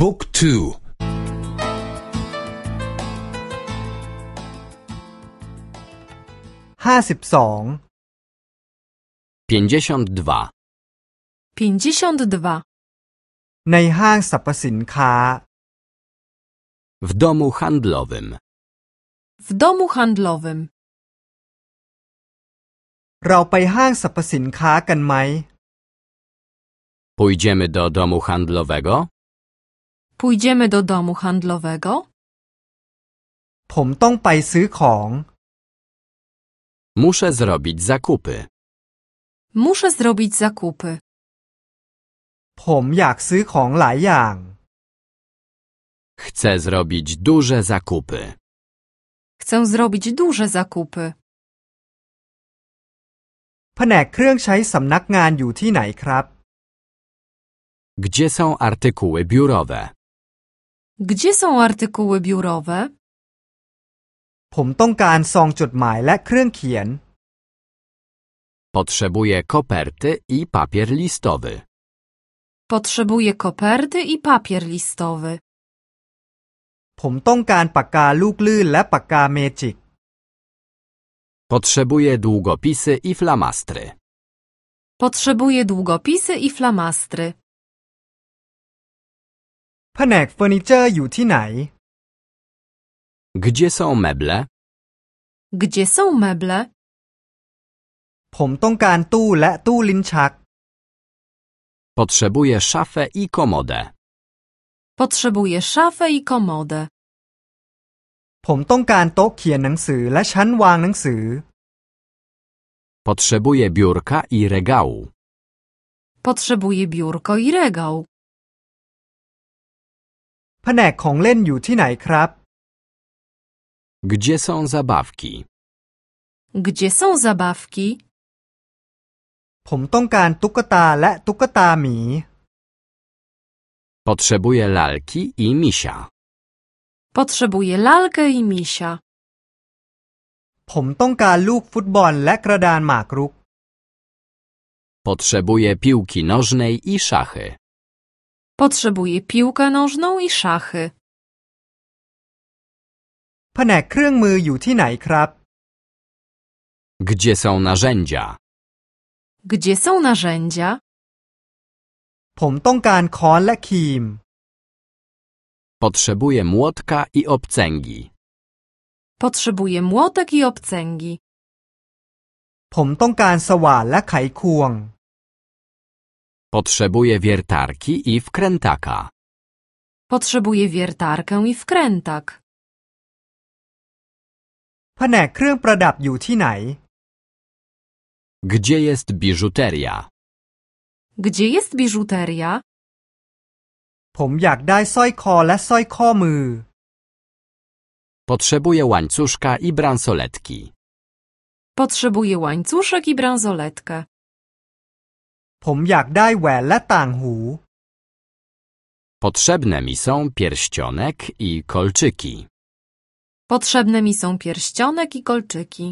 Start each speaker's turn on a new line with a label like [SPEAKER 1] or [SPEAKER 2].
[SPEAKER 1] บุ๊กทู
[SPEAKER 2] ห้าสิบสอง
[SPEAKER 3] 52.
[SPEAKER 4] 52.
[SPEAKER 2] ในห้างสรรพสินค้า
[SPEAKER 3] W domu handlowym.
[SPEAKER 4] W domu handlowym.
[SPEAKER 2] เราไปห้างสรรพสินค้ากันไหม
[SPEAKER 3] Pójdziemy do domu handlowego?
[SPEAKER 4] Pójdziemy do domu handlowego?
[SPEAKER 2] ผมต้องไปซื้อของ
[SPEAKER 3] Muszę zrobić zakupy.
[SPEAKER 4] Muszę zrobić zakupy.
[SPEAKER 2] ผมอยากซื้อของหลายอย่าง
[SPEAKER 3] Chcę zrobić duże zakupy.
[SPEAKER 4] Chcę zrobić duże zakupy.
[SPEAKER 2] แผนกเครื่องใช้สำนักงานอยู่ที่ไหนครับ
[SPEAKER 3] Gdzie są artykuły biurowe?
[SPEAKER 4] Gdzie są artykuły biurowe?
[SPEAKER 2] ผมต้องการซองจดหมายและเครื่องเขียน
[SPEAKER 3] Potrzebuję koperty i papier listowy.
[SPEAKER 4] Potrzebuję koperty i papier listowy.
[SPEAKER 2] ผมต้องการปากกาลูกลื่นและปากกาเมจิก
[SPEAKER 3] Potrzebuję długopisy i flamastry.
[SPEAKER 4] Potrzebuję długopisy i flamastry.
[SPEAKER 2] แผนกเฟอร์นิเจอร์อยู่ที่ไหน
[SPEAKER 3] Gdzie są meble?
[SPEAKER 4] Gdzie są meble?
[SPEAKER 2] ผมต้องการตู้และตู้ลิ้นชัก
[SPEAKER 3] Potrzebuję szafę i komodę.
[SPEAKER 4] Potrzebuję szafę i komodę.
[SPEAKER 2] ผมต้องการโต๊ะเขียนหนังสือและชั้นวางหนังสือ
[SPEAKER 3] Potrzebuję biurka i regału.
[SPEAKER 4] Potrzebuję biurko i regał.
[SPEAKER 2] แผนกของเล่นอยู่ที่ไหนครับ
[SPEAKER 3] Gdzie są zabawki?
[SPEAKER 4] Gdzie są zabawki?
[SPEAKER 2] ผมต้องการตุ๊กตาและตุ๊กตาหมี
[SPEAKER 3] Potrzebuję lalki i misia.
[SPEAKER 4] Potrzebuję lalkę i misia.
[SPEAKER 2] ผมต้องการลูกฟุตบอลและกระดานหมากรุก
[SPEAKER 3] Potrzebuję piłki nożnej i szachy.
[SPEAKER 4] Potrzebuję piłkę nożną i szachy.
[SPEAKER 2] แผนกเครื่องมืออยู่ที่ไหนครับ
[SPEAKER 3] Gdzie są narzędzia?
[SPEAKER 4] Gdzie są narzędzia?
[SPEAKER 2] ผมต้องการค้อนและครีม
[SPEAKER 3] Potrzebuję młotka i obcęgi.
[SPEAKER 4] Potrzebuję młotek i obcęgi.
[SPEAKER 2] ผมต้องการสว่านและไขควง
[SPEAKER 3] Potrzebuję wiertarki i wkrętaka.
[SPEAKER 4] Potrzebuję wiertarkę i wkrętak.
[SPEAKER 2] แผนกเครื่องประดับอยู่ที่ไหน
[SPEAKER 3] Gdzie jest biżuteria?
[SPEAKER 4] Gdzie jest biżuteria?
[SPEAKER 2] ผมอยากได้สร้อยคอและสร้อยข้อมือ
[SPEAKER 3] Potrzebuję łańcuszka i bransoletki.
[SPEAKER 4] Potrzebuję łańcuszek i bransoletkę.
[SPEAKER 2] ผมอยากได้แหวนและต่างหู
[SPEAKER 3] Potrzebne mi są pierścionek i kolczyki.
[SPEAKER 4] Potrzebne mi są pierścionek i kolczyki.